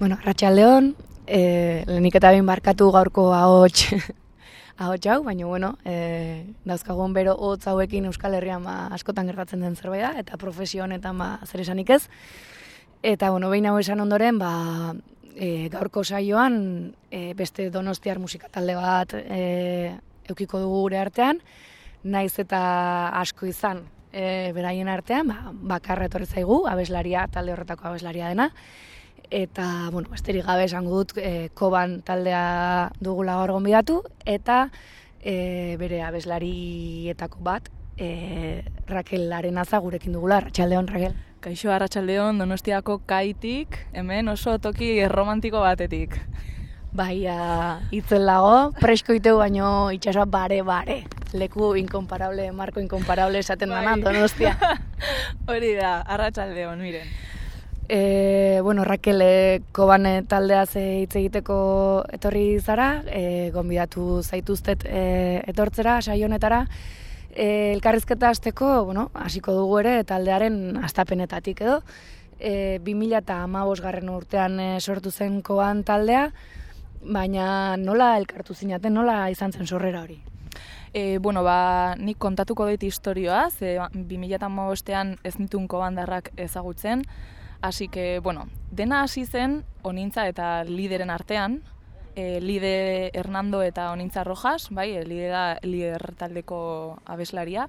Bueno, Ratxaldeon, e, lehenik eta behin barkatu gaurko ahots ahots hau, baina bueno, e, dauzkagun bero hotz hauekin Euskal Herrian ba, askotan gertatzen den zerbait da, eta profesio honetan ba, zer esanik ez. Eta bueno, behin hau esan ondoren, ba, e, gaurko saioan e, beste donostiar musika talde bat e, eukiko dugu gure artean, naiz eta asko izan e, beraien artean, ba, bakarra etorri zaigu, abeslaria, talde horretako abeslaria dena, eta, bueno, esterik gabe esango dut, e, koban taldea dugula gaur gonbidatu, eta e, bere abeslarietako bat, e, Raquel Arenaza gurekin dugula, Arratxaldeon, Raquel. Kaixo Arratxaldeon, Donostiako kaitik, hemen oso toki romantiko batetik. Bai, itzen lago, presko iteu baino itxasoa bare-bare. Leku inkomparable, marko inkomparable esaten bai. Donostia. Hori da, Arratxaldeon, miren. E, bueno, Raquel, e, kobane taldea ze hitz egiteko etorri zara, e, gonbidatu zaituztet e, etortzera, saionetara, e, elkarrizketa azteko, bueno, hasiko dugu ere, taldearen astapenetatik edo, e, 2000 eta garren urtean e, sortu zen koban taldea, baina nola elkartu zinaten, nola izan zen sorrera hori? E, bueno, ba, nik kontatuko dut historioa, ze 2000 eta ez nitun kobandarrak ezagutzen, Así que, bueno, dena hasi zen onintza eta lideren artean, e, lide Hernando eta onintza Rojas, bai, e, lide da lider taldeko abeslaria,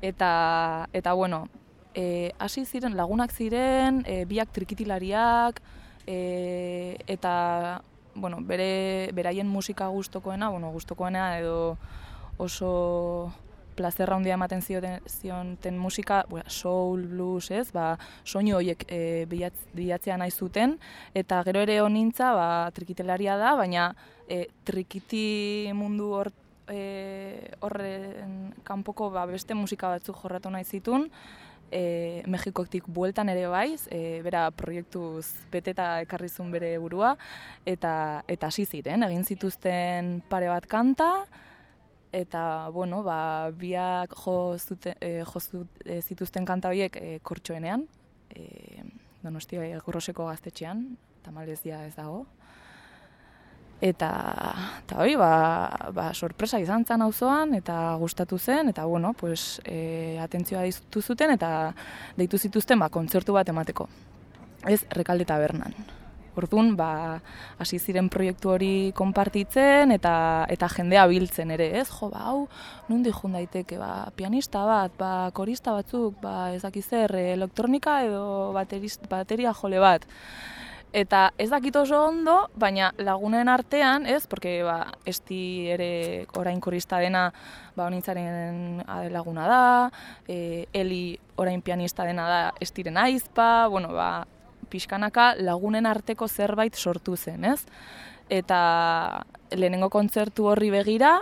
eta, eta bueno, e, hasi ziren lagunak ziren, e, biak trikitilariak, e, eta, bueno, bere, beraien musika gustokoena, bueno, gustokoena edo oso plazerra handia ematen zioten, zioten musika, bua, soul, blues, ez, ba, soinu horiek e, bilatzea nahi zuten, eta gero ere honintza, ba, trikitelaria da, baina e, trikiti mundu hor, e, horren kanpoko ba, beste musika batzuk jorratu nahi zitun, e, Mexikotik bueltan ere baiz, e, bera proiektuz beteta ekarrizun bere burua, eta eta hasi ziren, egin zituzten pare bat kanta, eta bueno, ba, biak jo, zute, e, jo e, zituzten kanta horiek e, kortxoenean, e, donostia e, gurroseko gaztetxean, tamalezia ez dago. Eta, eta hori, ba, ba, sorpresa izan zen auzoan eta gustatu zen, eta bueno, pues, e, atentzioa dizutu zuten, eta deitu zituzten ba, kontzertu bat emateko. Ez, rekalde tabernan. Orduan, ba, hasi ziren proiektu hori konpartitzen eta eta jendea biltzen ere, ez? Jo, ba, hau, nundi jun daiteke, ba, pianista bat, ba, korista batzuk, ba, ez zer, elektronika edo bateria jole bat. Eta ez dakit oso ondo, baina lagunen artean, ez, porque ba, esti ere orain korista dena ba, honintzaren laguna da, e, Eli orain pianista dena da estiren aizpa, bueno, ba, pixkanaka lagunen arteko zerbait sortu zen, ez? Eta lehenengo kontzertu horri begira,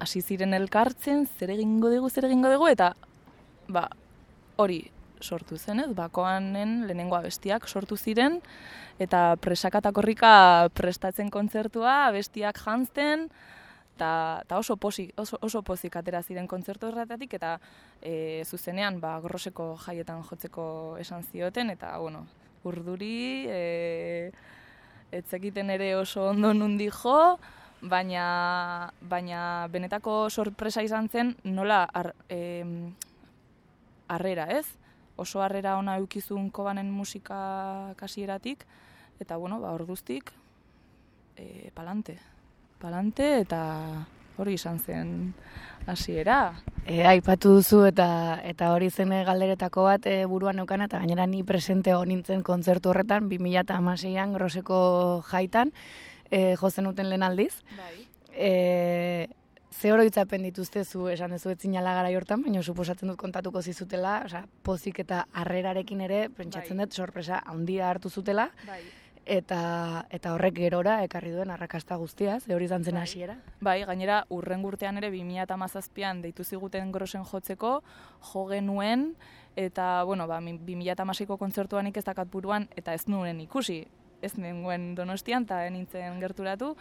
hasi ziren elkartzen, zer egingo dugu, zer egingo dugu, eta ba, hori sortu zen, ez? Bakoanen lehenengo abestiak sortu ziren, eta presakatakorrika prestatzen kontzertua, abestiak jantzten, eta oso, posi, oso, oso pozik atera ziren kontzertu erratatik, eta e, zuzenean ba, gorroseko jaietan jotzeko esan zioten, eta bueno, urduri, e, etzekiten ere oso ondo nundi jo, baina, baina benetako sorpresa izan zen nola ar, e, arrera, ez? Oso arrera ona eukizun kobanen musika kasieratik, eta bueno, ba, orduztik, e, palante. Palante eta hori izan zen hasiera. E, aipatu duzu eta eta hori zen galderetako bat e, buruan neukana eta gainera ni presente hon nintzen kontzertu horretan 2016an groseko jaitan e, jozen uten lehen aldiz. Bai. E, ze oroitzapen dituzte zu esan dezu etzinala gara hortan, baina suposatzen dut kontatuko zizutela, osea, pozik eta harrerarekin ere, pentsatzen bai. dut sorpresa handia hartu zutela. Bai eta eta horrek gerora ekarri duen arrakasta guztia, ze hori izan zen bai. hasiera. Bai, gainera urren urtean ere 2017an deitu ziguten grosen jotzeko jo genuen eta bueno, ba 2016ko kontzertuan ez dakat buruan eta ez nuen ikusi. Ez nengoen Donostian ta nintzen gerturatu.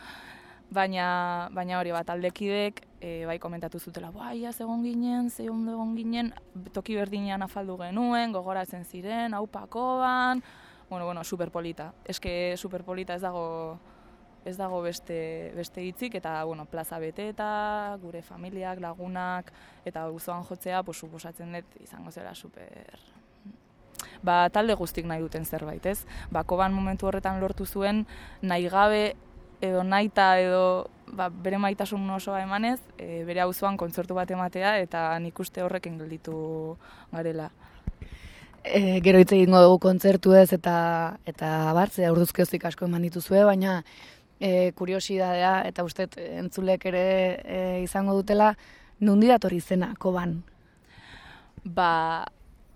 Baina, baina hori bat aldekidek e, bai komentatu zutela, bai, az egon ginen, ze egon ginen, toki berdinean afaldu genuen, gogoratzen ziren, hau pakoan, bueno, bueno, superpolita. Eske superpolita ez dago ez dago beste, beste hitzik eta bueno, plaza bete eta gure familiak, lagunak eta auzoan jotzea, pues, suposatzen dut izango zera super ba, talde guztik nahi duten zerbait, ez? Ba, koban momentu horretan lortu zuen nahi gabe edo naita edo ba, bere maitasun osoa emanez, e, bere auzoan kontzertu bat ematea eta nik uste horrekin gelditu garela. E, gero hitz egingo dugu kontzertu ez eta eta bartze urduzkeztik asko eman dituzue, baina e, kuriosidadea eta uste entzulek ere e, izango dutela, nundi datorri zena, koban? Ba,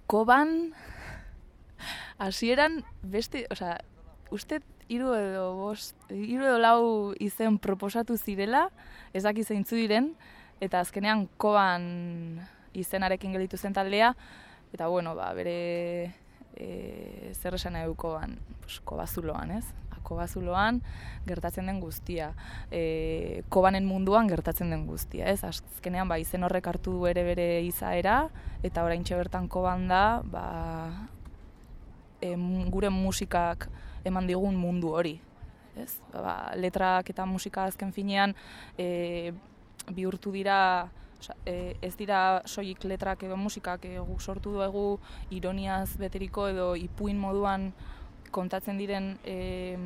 koban, hasieran beste, osea, uste hiru edo bost, hiru edo lau izen proposatu zirela, ez daki diren, eta azkenean koban izenarekin gelitu zen taldea, eta bueno, ba, bere e, zer esan koban, pues, kobazuloan, ez? kobazuloan gertatzen den guztia. E, kobanen munduan gertatzen den guztia, ez? Azkenean ba izen horrek hartu du ere bere izaera eta oraintxe bertan koban da, ba, e, gure musikak eman digun mundu hori. Ez? Ba, letrak eta musika azken finean e, bihurtu dira e, ez dira soilik letrak edo musikak e, guk sortu dugu ironiaz beteriko edo ipuin moduan kontatzen diren e,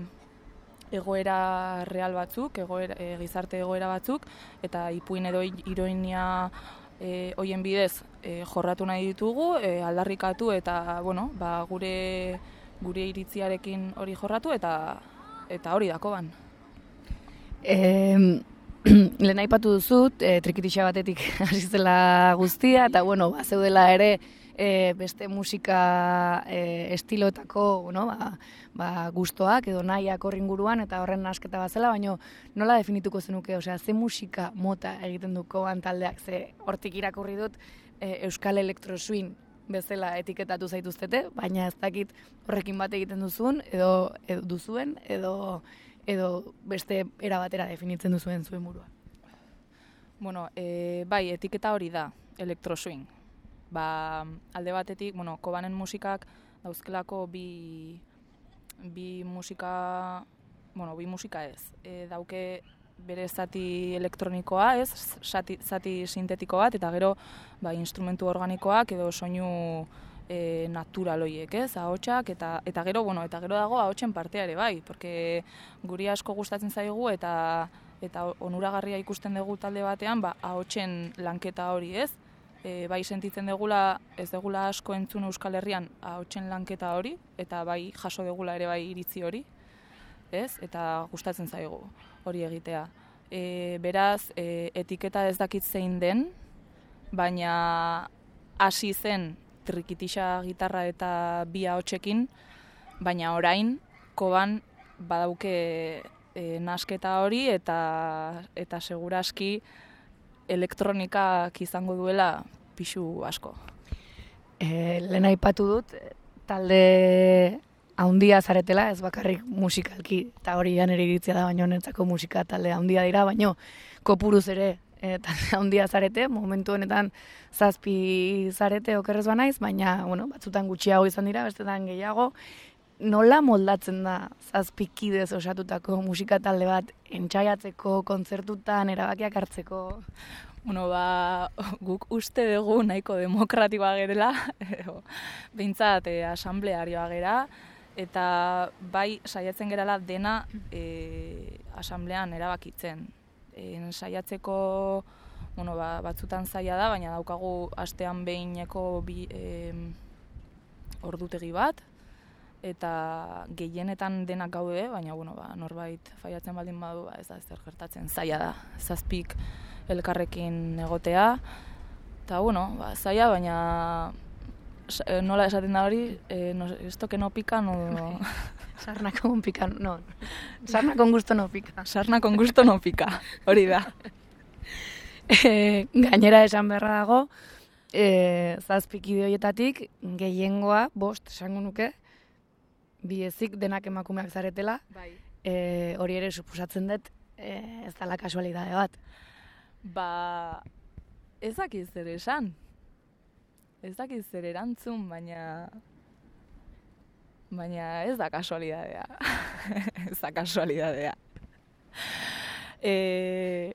egoera real batzuk, egoera, e, gizarte egoera batzuk, eta ipuin edo iroinia e, hoien bidez e, jorratu nahi ditugu, e, aldarrikatu eta bueno, ba, gure gure iritziarekin hori jorratu eta eta hori dako ban. E, lehen aipatu duzut, e, trikitixa batetik hasi zela guztia, eta bueno, ba, zeudela ere e, beste musika e, estiloetako bueno, ba, ba, guztoak edo nahiak horrin guruan eta horren asketa bat zela, baina nola definituko zenuke, osea, ze musika mota egiten duko taldeak, ze hortik irakurri dut e, Euskal Elektroswing bezala etiketatu zaituztete, baina ez dakit horrekin bat egiten duzun, edo, edo duzuen, edo, edo beste era batera definitzen duzuen zuen burua. Bueno, e, bai, etiketa hori da, elektroswing ba, alde batetik, bueno, kobanen musikak dauzkelako bi, bi musika, bueno, bi musika ez. E, dauke bere zati elektronikoa, ez, zati, zati sintetiko bat, eta gero ba, instrumentu organikoak edo soinu e, naturaloiek, ez, ahotsak eta eta gero, bueno, eta gero dago ahotsen partea ere bai, porque guri asko gustatzen zaigu eta eta onuragarria ikusten dugu talde batean, ba ahotsen lanketa hori, ez? e, bai sentitzen degula, ez degula asko entzun Euskal Herrian ahotsen lanketa hori, eta bai jaso degula ere bai iritzi hori, ez? Eta gustatzen zaigu hori egitea. E, beraz, e, etiketa ez dakit zein den, baina hasi zen trikitisa gitarra eta bi ahotsekin, baina orain koban badauke e, nasketa hori eta eta seguraski elektronikak izango duela pixu asko. E, lehen aipatu dut, talde haundia zaretela, ez bakarrik musikalki, eta hori jan iritzia da, baino netzako musika talde haundia dira, baino kopuruz ere e, talde haundia zarete, momentu honetan zazpi zarete okerrez naiz, baina bueno, batzutan gutxiago izan dira, bestetan gehiago, nola moldatzen da zazpikidez osatutako musika talde bat entxaiatzeko, kontzertutan, erabakiak hartzeko? Bueno, ba, guk uste dugu nahiko demokratikoa gerela, behintzat e, asamblearioa gera, eta bai saiatzen gerala dena e, asamblean erabakitzen. E, saiatzeko bueno, ba, batzutan zaila da, baina daukagu astean behineko bi, e, ordutegi bat, eta gehienetan denak gaude, baina bueno, ba, norbait faiatzen baldin badu, ba, ez da zer gertatzen zaila da. Zazpik elkarrekin egotea. Eta bueno, ba, zaila, baina eh, nola esaten da hori, e, no, esto que no pica, no... Sarna con pica, no. Sarna con gusto no pica. Sarna con gusto no pica, hori da. e, gainera esan beharra dago, e, zazpik ideoietatik gehiengoa, bost, esango nuke, biezik denak emakumeak zaretela, bai. e, hori ere suposatzen dut e, ez dala kasualidade bat. Ba, ez dakiz zer esan. Ez dakiz zer erantzun, baina... baina ez da kasualidadea. ez da kasualidadea. E,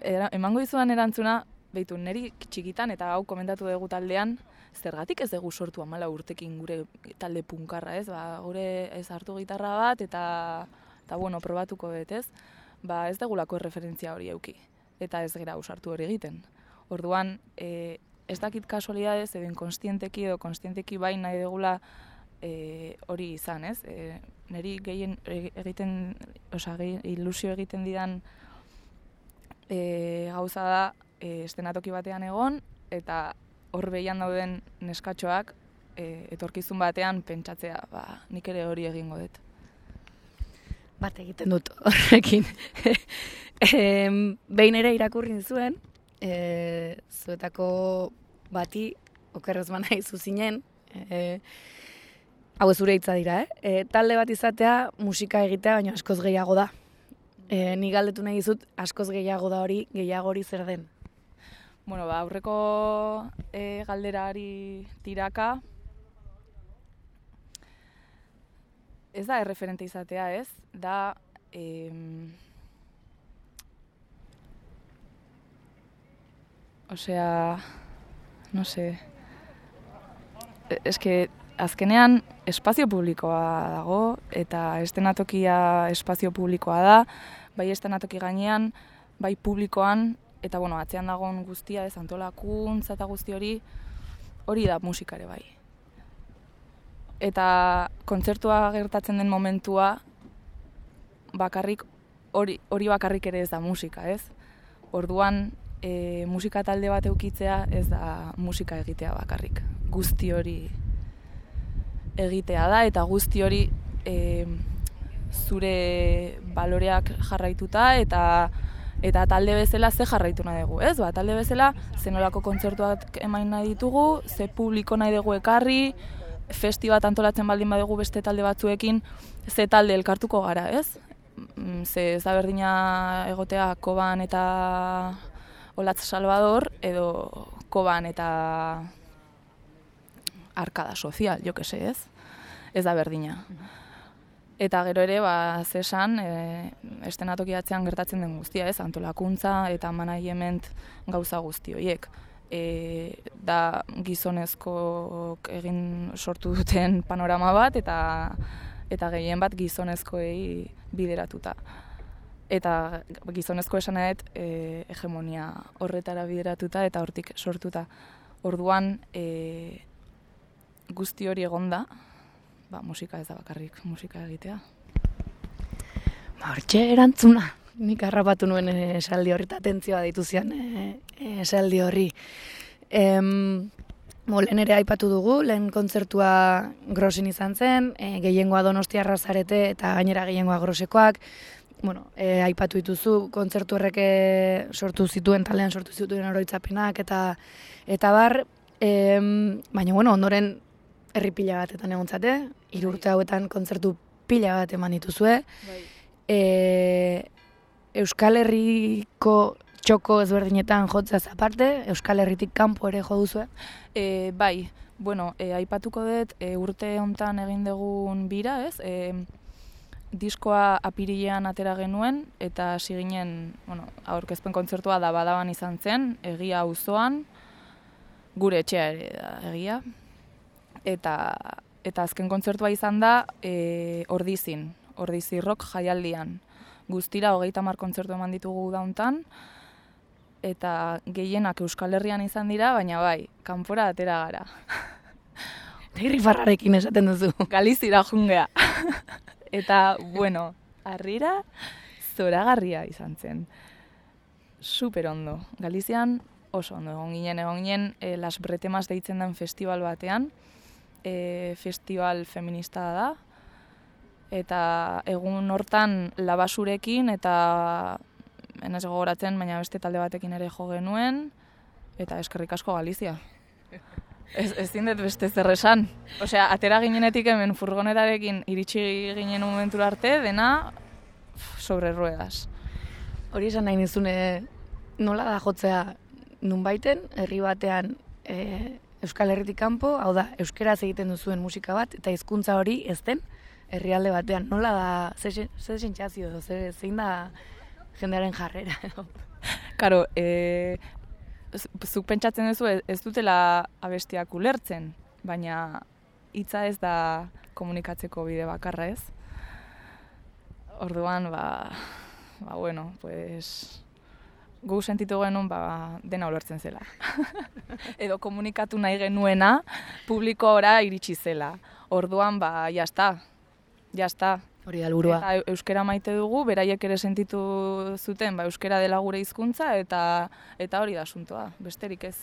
era, emango izuan erantzuna, behitu, neri txikitan eta hau komentatu dugu taldean, zergatik ez dugu sortu amala urtekin gure talde punkarra, ez? Ba, gure ez hartu gitarra bat eta, eta bueno, probatuko dut, ez? Ba, ez degulako referentzia hori euki, eta ez gera usartu hori egiten. Orduan, e, ez dakit kasualidadez, edo konstienteki edo konstienteki bai nahi degula e, hori izan, ez? E, neri gehien e, egiten, oza, ilusio egiten didan e, gauza da e, estenatoki batean egon, eta hor behian dauden neskatxoak e, etorkizun batean pentsatzea, ba, nik ere hori egingo dut. Bat egiten dut horrekin. e, behin ere irakurrin zuen, e, zuetako bati, okerrez bana izu zinen, e, hau ez hitza dira, eh? E, talde bat izatea musika egitea, baina askoz gehiago da. E, ni galdetu nahi dizut askoz gehiago da hori, gehiago hori zer den. Bueno, ba, aurreko e, galderari tiraka, ez da erreferente izatea, ez? Da, e, osea, no sé, e, ez que azkenean espazio publikoa dago eta estenatokia espazio publikoa da, bai estenatoki gainean, bai publikoan, eta bueno, atzean dagoen guztia, ez antolakuntza eta guzti hori, hori da musikare bai. Eta kontzertua gertatzen den momentua, bakarrik, hori, hori bakarrik ere ez da musika, ez? Orduan, e, musika talde bat eukitzea ez da musika egitea bakarrik. Guzti hori egitea da eta guzti hori e, zure baloreak jarraituta eta eta talde bezala ze jarraitu nahi dugu, ez? Ba, talde bezala zenolako kontzertuak emain nahi ditugu, ze publiko nahi dugu ekarri, festibat antolatzen baldin badugu beste talde batzuekin, ze talde elkartuko gara, ez? Mm, ze ez da berdina egotea Koban eta Olatz Salvador edo Koban eta arkada sozial, jo que se, ez? Ez da berdina. Eta gero ere, ba, zesan, e, estenatokiatzean gertatzen den guztia, ez? Antolakuntza eta management gauza guzti horiek. E, da gizonezko egin sortu duten panorama bat eta eta gehien bat gizonezkoei bideratuta. Eta gizonezko esan edet e, hegemonia horretara bideratuta eta hortik sortuta. Orduan, e, guzti hori egonda, ba, musika ez da bakarrik musika egitea. Ba, hortxe erantzuna, nik harrapatu nuen eh, esaldi horri eta atentzioa dituzian eh, eh, esaldi horri. Em, Mo, lehen ere aipatu dugu, lehen kontzertua grosin izan zen, e, gehiengoa donostia razarete eta gainera gehiengoa grosekoak. Bueno, e, aipatu dituzu, kontzertu horreke sortu zituen, talean sortu zituen oroitzapenak eta eta bar, e, baina bueno, ondoren herri pila batetan egon zate, irurte hauetan kontzertu pila bat eman dituzue. Bai. E, Euskal Herriko txoko ezberdinetan jotzaz aparte, Euskal Herritik kanpo ere jo duzue? E, bai, bueno, e, aipatuko dut e, urte hontan egin dugun bira, ez? E, diskoa apirilean atera genuen, eta hasi ginen, bueno, aurkezpen kontzertua da badaban izan zen, egia auzoan gure etxea ere da egia, eta eta azken kontzertua izan da e, ordizin, ordizi rock jaialdian. Guztira hogeita mar kontzertu eman ditugu dauntan, eta gehienak Euskal Herrian izan dira, baina bai, kanpora atera gara. Farrarekin esaten duzu. Galizira jungea. eta, bueno, arrira zoragarria izan zen. Super ondo. Galizian oso ondo egon ginen, egon ginen e, Las Bretemas deitzen den festival batean, e, festival feminista da, eta egun hortan labasurekin eta enez gogoratzen, baina beste talde batekin ere jo genuen, eta eskerrik asko Galizia. Ez, ez zindet beste zer esan. Osea, atera ginenetik hemen furgonetarekin iritsi ginen momentu arte, dena sobre ruedas. Hori esan nahi nizune, nola da jotzea nun baiten, herri batean e, Euskal Herritik kanpo, hau da, euskaraz egiten duzuen musika bat, eta hizkuntza hori ez den, herrialde batean, nola da, ze, ze sentsazio, ze, zein da jendearen jarrera. Karo, e, zuk pentsatzen duzu ez dutela abestiak ulertzen, baina hitza ez da komunikatzeko bide bakarra ez. Orduan, ba, ba bueno, pues, gu sentitu genuen ba, dena ulertzen zela. Edo komunikatu nahi genuena publikoora iritsi zela. Orduan, ba, jazta, jazta. Hori da Eta euskera maite dugu, beraiek ere sentitu zuten, ba, euskera dela gure hizkuntza eta eta hori da asuntoa, besterik ez.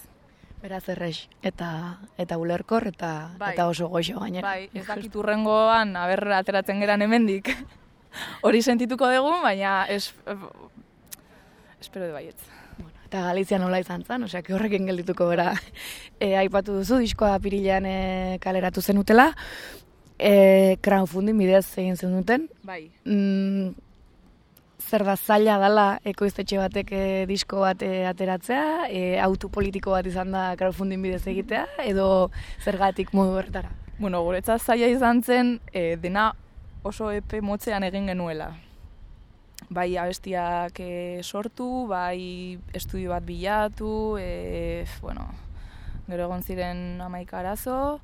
Beraz errex, eta eta ulerkor, eta, bai. eta oso goxo gainera. Bai, ez dakit urrengoan, aber, ateratzen geran hemendik. hori sentituko dugu, baina es, espero de baietz. Bueno, eta Galizia nola izan zen, osea, horrekin geldituko bera. E, aipatu duzu, diskoa pirilean e, kaleratu zenutela, e, crowdfunding bidez egin zen duten. Bai. Mm, zer da zaila dala ekoiztetxe batek e, disko bat e, ateratzea, e, auto politiko bat izan da crowdfunding bidez egitea, edo zergatik modu bertara? Bueno, guretzat zaila izan zen, e, dena oso epe motzean egin genuela. Bai abestiak e, sortu, bai estudio bat bilatu, e, bueno, gero egon ziren amaika arazo,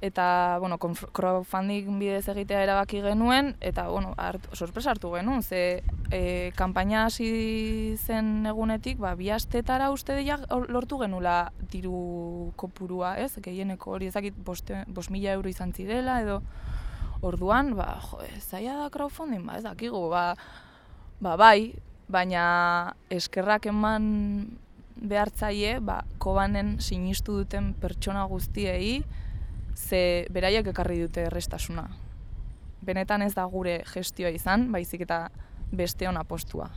eta bueno, crowdfunding bidez egitea erabaki genuen eta bueno, hart, sorpresa hartu genuen, ze e, kanpaina hasi zen egunetik, ba bi astetara uste dela lortu genula diru kopurua, ez? Gehieneko hori ezakit 5000 euro izan zirela edo orduan, ba jo, zaila da crowdfunding, ba ez dakigu, ba ba bai, baina eskerrak eman behartzaile, ba kobanen sinistu duten pertsona guztiei ze beraiek ekarri dute errestasuna. Benetan ez da gure gestioa izan, baizik eta beste ona postua.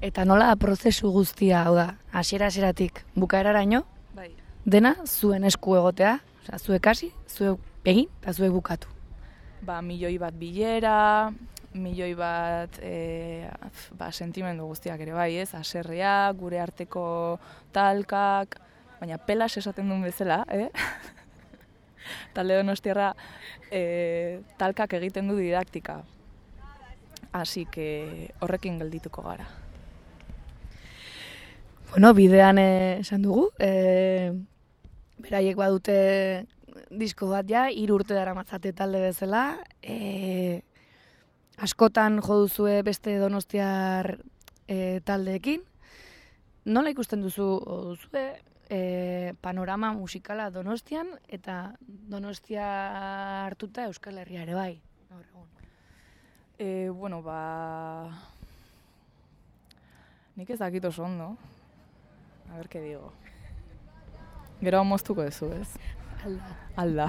Eta nola prozesu guztia, hau da, hasiera hasieratik bukaeraraino? Bai. Dena zuen esku egotea, osea, zuek hasi, zuek egin eta zuek bukatu. Ba, milioi bat bilera, milioi bat e, ba, sentimendu guztiak ere bai, ez? Aserria, gure arteko talkak, baina pelas esaten duen bezala, eh? talde donostiarra e, talkak egiten du didaktika. Así que horrekin geldituko gara. Bueno, bidean eh, esan dugu, e, beraiek badute disko bat ja, urte dara matzate talde bezala, e, askotan jo duzue beste donostiar e, taldeekin, nola ikusten duzu, duzue, e, panorama musikala Donostian eta Donostia hartuta Euskal Herria ere bai. E, bueno, ba... Nik ez dakit oso ondo. A ber, digo. Gero moztuko dezu, ez? Alda. Alda.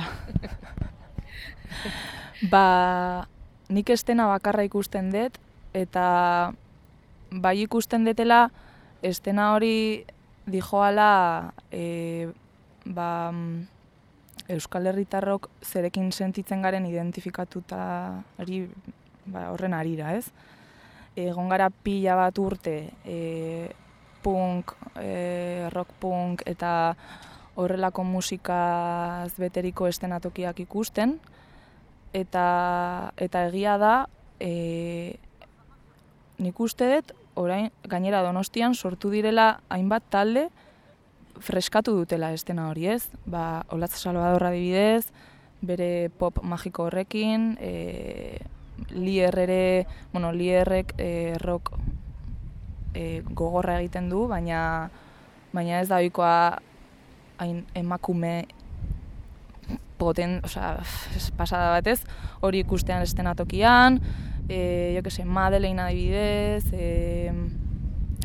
ba, nik estena bakarra ikusten dut, eta bai ikusten detela estena hori dijoala e, ba, Euskal Herritarrok zerekin sentitzen garen identifikatuta hori ba, horren arira, ez? Egon gara pila bat urte e, punk, e, rock punk eta horrelako musikaz beteriko estenatokiak ikusten eta eta egia da e, nik uste dut orain gainera Donostian sortu direla hainbat talde freskatu dutela estena hori, ez? Ba, Olatz Salvador adibidez, bere pop magiko horrekin, e, Lier ere, bueno, Lierrek e, rock e, gogorra egiten du, baina baina ez da ohikoa hain emakume poten, osea, pasada batez, hori ikustean estenatokian, e, jo que se, Madeleine adibidez, e,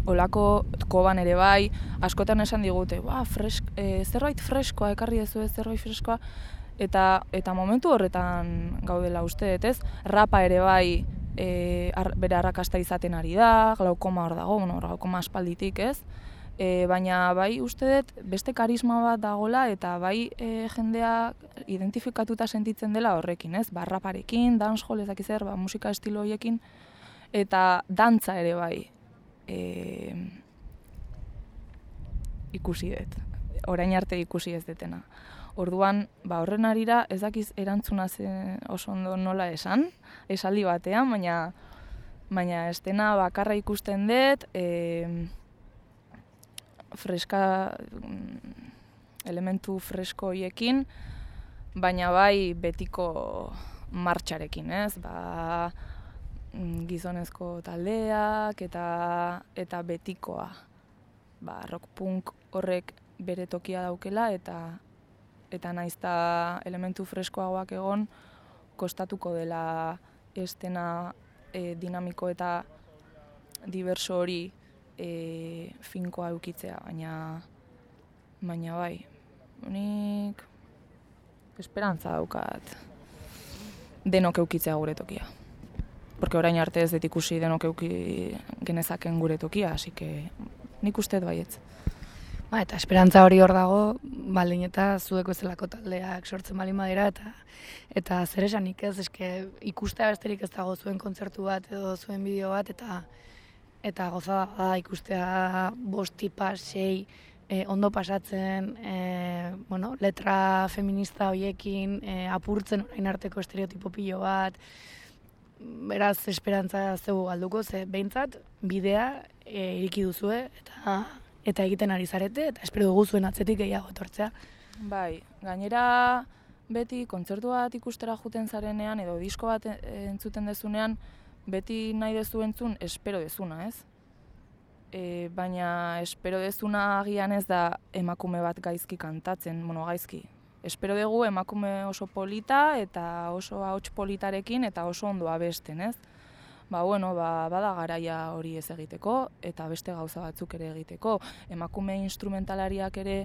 olako koban ere bai, askotan esan digute, ba, fresk, e, zerbait freskoa, ekarri ez zerbait freskoa, eta, eta momentu horretan gaudela uste, ez? Rapa ere bai, e, ar, bere arrakasta izaten ari da, glaukoma hor dago, bueno, glaukoma aspalditik, ez? E, baina bai uste dut beste karisma bat dagola eta bai e, jendea identifikatuta sentitzen dela horrekin, ez? Barraparekin, dancehall ez dakiz ba, musika estilo horiekin eta dantza ere bai e, ikusi dut. orain arte ikusi ez detena. Orduan, ba, horren arira ez dakiz erantzuna zen oso ondo nola esan, esaldi batean, baina baina estena bakarra ikusten dut, e, freska, mm, elementu fresko hoiekin, baina bai betiko martxarekin, ez? Ba, mm, gizonezko taldeak eta eta betikoa. Ba, rock punk horrek bere tokia daukela eta eta naizta elementu freskoagoak egon kostatuko dela estena e, dinamiko eta diverso hori e, finkoa eukitzea, baina baina bai, unik esperantza daukat denok eukitzea gure tokia. Porque orain arte ez dut ikusi denok euki genezaken gure tokia, así que nik uste baietz. Ba, eta esperantza hori hor dago, baldin eta zueko zelako taldeak sortzen bali madera, eta eta zer esanik ez, eske ikustea besterik ez dago zuen kontzertu bat edo zuen bideo bat, eta eta goza da ikustea bostipa, sei, e, ondo pasatzen, e, bueno, letra feminista hoiekin, e, apurtzen orain arteko estereotipo pilo bat, beraz esperantza zeu galduko, ze behintzat bidea iriki duzue, eta eta egiten ari zarete, eta espero dugu zuen atzetik gehiago etortzea. Bai, gainera beti kontzertu bat ikustera juten zarenean, edo disko bat entzuten dezunean, beti nahi dezu entzun, espero dezuna, ez? e, baina espero dezuna agian ez da emakume bat gaizki kantatzen, bueno, gaizki. Espero dugu emakume oso polita eta oso ahots politarekin eta oso ondo abesten, ez? Ba, bueno, ba, bada garaia hori ez egiteko eta beste gauza batzuk ere egiteko. Emakume instrumentalariak ere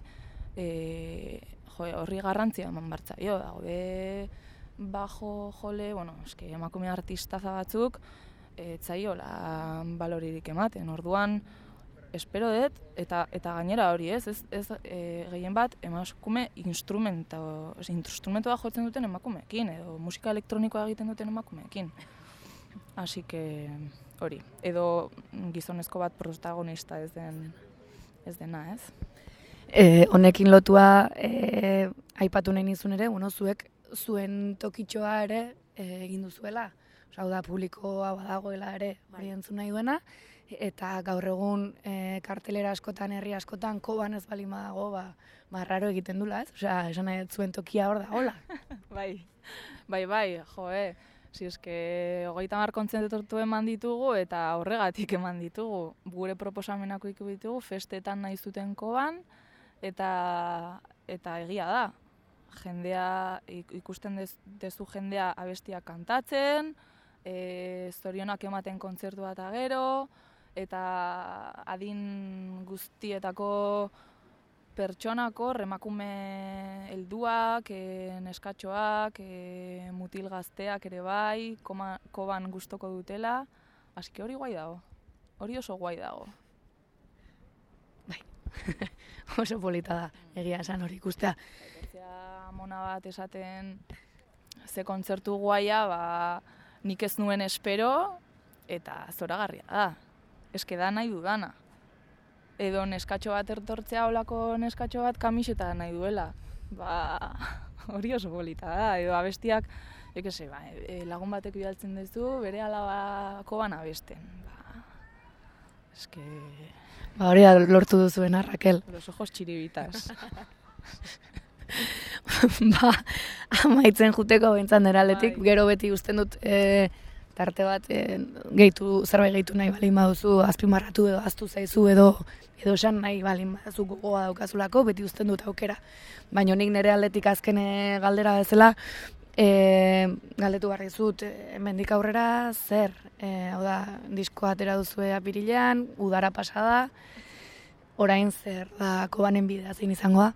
e, jo, horri garrantzia eman bartzaio, daude bajo jole, bueno, eske emakume artistaza batzuk, etzaiola baloririk ematen. Orduan, espero dut, eta eta gainera hori ez, ez, ez e, gehien bat emakume instrumento, ez, instrumentoa jotzen duten emakumeekin, edo musika elektronikoa egiten duten emakumeekin. Así que hori, edo gizonezko bat protagonista ez den ez dena, ez? E, honekin lotua e, aipatu nahi nizun ere, bueno, zuek zuen tokitxoa ere e, egin duzuela hau da publikoa badagoela ere hori entzun nahi duena, eta gaur egun e, kartelera askotan, herri askotan, koban ez bali dago, ba, ba raro egiten dula, ez? Osea, esan nahi zuen tokia hor da, hola. bai, bai, bai, jo, eh? Si eske, hogeita mar kontzentratu eman ditugu eta horregatik eman ditugu. Gure proposamenako iku ditugu, festetan nahi zuten koban, eta, eta egia da. Jendea, ikusten dezu jendea abestia kantatzen, e, zorionak ematen kontzertu bat gero, eta adin guztietako pertsonako, remakume helduak, e, neskatxoak, e, mutil gazteak ere bai, koma, koban gustoko dutela, aski hori guai dago, hori oso guai dago. Bai, oso polita da, egia esan hori ikustea. Mona bat esaten ze kontzertu guaia, ba, nik ez nuen espero eta zoragarria da. Eske da nahi dudana. Edo neskatxo bat ertortzea olako neskatxo bat kamiseta nahi duela. Ba, hori oso bolita da. Edo abestiak, ekese, ba, e, lagun batek bidaltzen duzu, bere alabako ban abesten. Ba, eske... Ba, hori lortu duzuena, Raquel. Los ojos txiribitas. ba, amaitzen juteko bentzan eraletik, bai. gero beti usten dut e, tarte bat e, gehitu, zerbait gehitu nahi balin baduzu, azpimarratu edo aztu zaizu edo edo esan nahi balin baduzu gogoa daukazulako, beti usten dut aukera. Baina nik nire aldetik azkene galdera bezala, e, galdetu barri zut, e, mendik aurrera, zer, e, hau da, diskoa atera duzu apirilean, udara pasada, orain zer da kobanen bidea zein izangoa?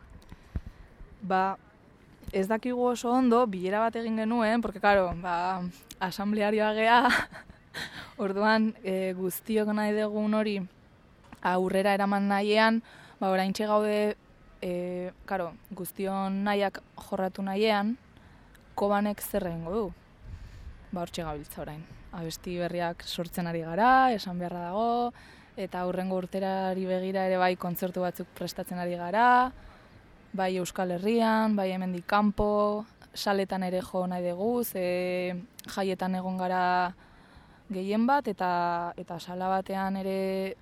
Ba, ez dakigu oso ondo, bilera bat egin genuen, porque, karo, ba, asamblearioa gea, orduan e, guztiok nahi dugun hori aurrera eraman nahiean, ba, orain gaude, e, karo, guztion nahiak jorratu nahiean, kobanek zer egingo du. Ba, hor gabiltza orain. Abesti berriak sortzen ari gara, esan beharra dago, eta aurrengo urterari begira ere bai kontzertu batzuk prestatzen ari gara, bai Euskal Herrian, bai hemendik kanpo, saletan ere jo nahi dugu, ze jaietan egon gara gehien bat, eta eta sala batean ere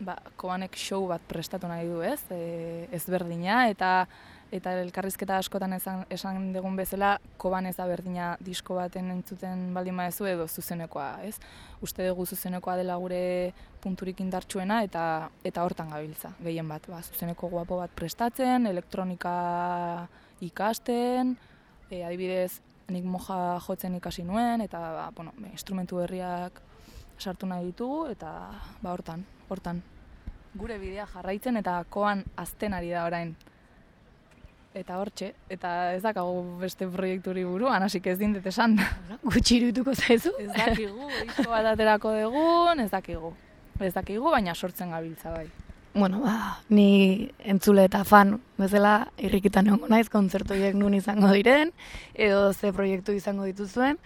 ba, koanek show bat prestatu nahi du, ez? E, ezberdina, eta eta elkarrizketa askotan esan, esan dugun bezala, koban ez da berdina disko baten entzuten baldin maezu edo zuzenekoa, ez? Uste dugu zuzenekoa dela gure punturik indartsuena eta eta hortan gabiltza, gehien bat, ba, zuzeneko guapo bat prestatzen, elektronika ikasten, e, adibidez, nik moja jotzen ikasi nuen, eta ba, bueno, instrumentu berriak sartu nahi ditugu, eta ba, hortan, hortan. Gure bidea jarraitzen eta koan azten ari da orain eta hortxe, eta ez dakagu beste proiekturi buruan, hasik ez dindet esan. Gutxi irutuko zaizu? Ez dakigu, disko bat aterako dugun, ez dakigu. Ez dakigu, baina sortzen gabiltza bai. Bueno, ba, ni entzule eta fan bezala irrikitan egongo naiz kontzertoiek nun izango diren, edo ze proiektu izango dituzuen.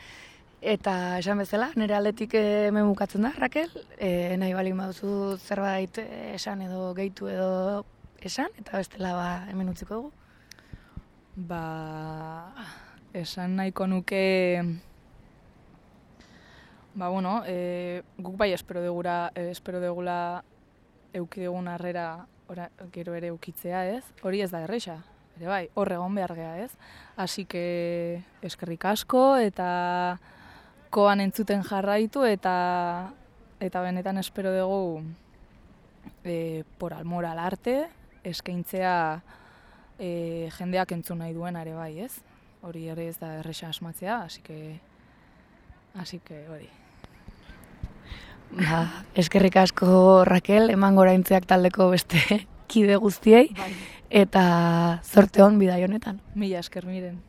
Eta esan bezala, nire aldetik hemen bukatzen da, Raquel, e, nahi bali mauzu zerbait esan edo gehitu edo esan, eta bestela ba, hemen utziko dugu. Ba, esan nahiko nuke ba bueno, e, guk bai espero degura, e, espero degula euki dugun harrera ora, gero ere ukitzea, ez? Hori ez da erresa, ere bai, hor egon behar gea, ez? Así que eskerrik asko eta koan entzuten jarraitu eta eta benetan espero dugu e, por almoral arte eskaintzea e, jendeak entzun nahi duen ere bai, ez? Hori ere ez da erresa asmatzea, así que así que hori. Ba, eskerrik asko Raquel, eman goraintzeak taldeko beste kide guztiei, bai. eta zorte hon bidai honetan. Mila esker miren.